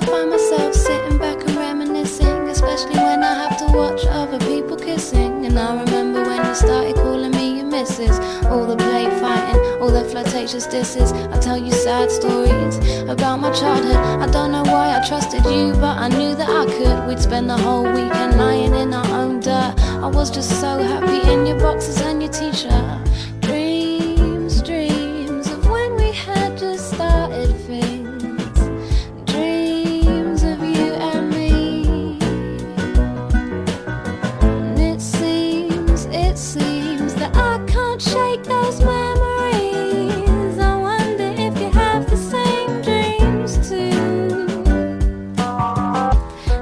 find myself sitting back and reminiscing, especially when I have to watch other people kissing. And I remember when you started calling me your missus, all the play fighting, all the flirtatious disses. I tell you sad stories about my childhood. I don't know why I trusted you, but I knew that I could. We'd spend the whole weekend lying in our own dirt. I was just so happy in it seems that I can't shake those memories. I wonder if you have the same dreams too.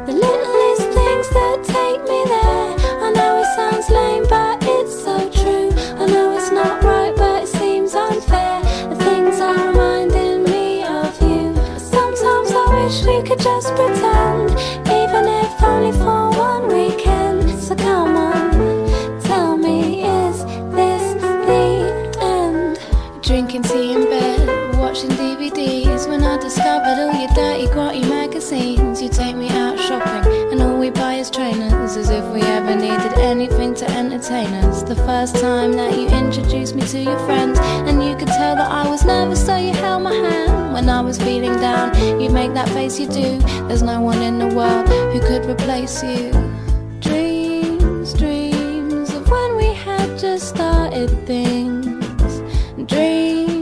The littlest things that take me there. I know it sounds lame, but it's so true. I know it's not right, but it seems unfair. The things are reminding me of you. Sometimes I wish we could just pretend, even if only for Drinking tea in bed, watching DVDs. When I discovered all your dirty, grotty magazines, you take me out shopping, and all we buy is trainers, as if we ever needed anything to entertain us. The first time that you introduced me to your friends, and you could tell that I was nervous, so you held my hand. When I was feeling down, you make that face you do. There's no one in the world who could replace you. Dreams, dreams of when we had just started things dream.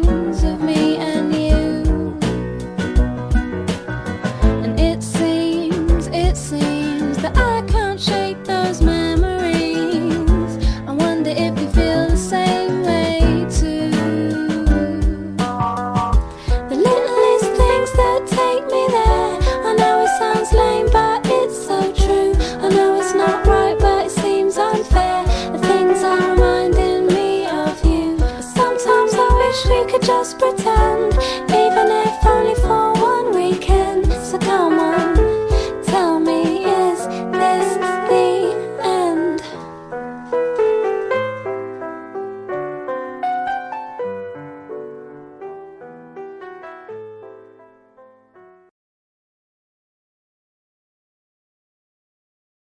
pretend, even if only for.